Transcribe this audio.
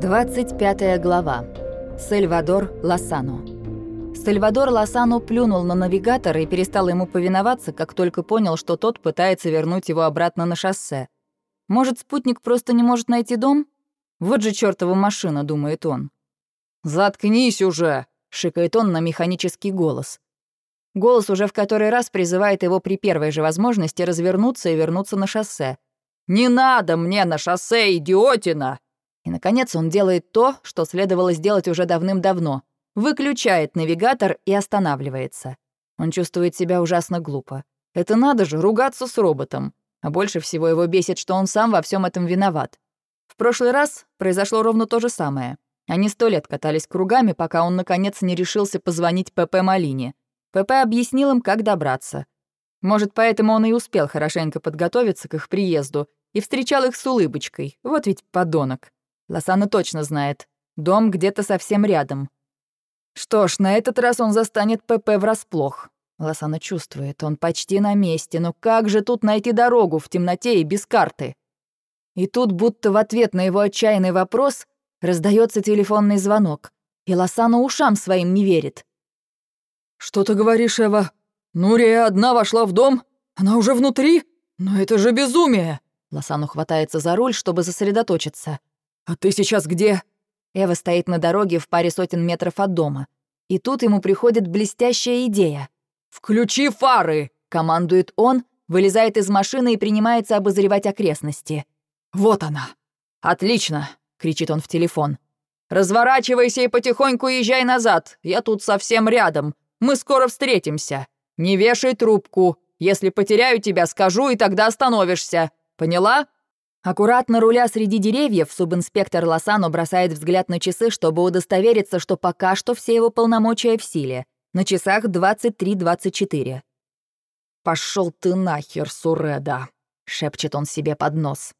25 глава. Сальвадор Лосано. Сальвадор Лосано плюнул на навигатора и перестал ему повиноваться, как только понял, что тот пытается вернуть его обратно на шоссе. Может, спутник просто не может найти дом? Вот же чёртова машина, думает он. «Заткнись уже!» — шикает он на механический голос. Голос уже в который раз призывает его при первой же возможности развернуться и вернуться на шоссе. «Не надо мне на шоссе, идиотина!» И, наконец, он делает то, что следовало сделать уже давным-давно. Выключает навигатор и останавливается. Он чувствует себя ужасно глупо. Это надо же, ругаться с роботом. А больше всего его бесит, что он сам во всем этом виноват. В прошлый раз произошло ровно то же самое. Они сто лет катались кругами, пока он, наконец, не решился позвонить ПП Малине. ПП объяснил им, как добраться. Может, поэтому он и успел хорошенько подготовиться к их приезду и встречал их с улыбочкой. Вот ведь подонок. Лосана точно знает. Дом где-то совсем рядом. Что ж, на этот раз он застанет ПП врасплох. Лосана чувствует, он почти на месте, но как же тут найти дорогу в темноте и без карты? И тут, будто в ответ на его отчаянный вопрос, раздается телефонный звонок, и Лосана ушам своим не верит. «Что ты говоришь, Эва? Нурия одна вошла в дом? Она уже внутри? Но это же безумие!» Лосану хватается за руль, чтобы сосредоточиться. «А ты сейчас где?» Эва стоит на дороге в паре сотен метров от дома. И тут ему приходит блестящая идея. «Включи фары!» — командует он, вылезает из машины и принимается обозревать окрестности. «Вот она!» «Отлично!» — кричит он в телефон. «Разворачивайся и потихоньку езжай назад. Я тут совсем рядом. Мы скоро встретимся. Не вешай трубку. Если потеряю тебя, скажу, и тогда остановишься. Поняла?» Аккуратно руля среди деревьев, субинспектор Лосано бросает взгляд на часы, чтобы удостовериться, что пока что все его полномочия в силе. На часах 23.24. «Пошел ты нахер, Суреда!» — шепчет он себе под нос.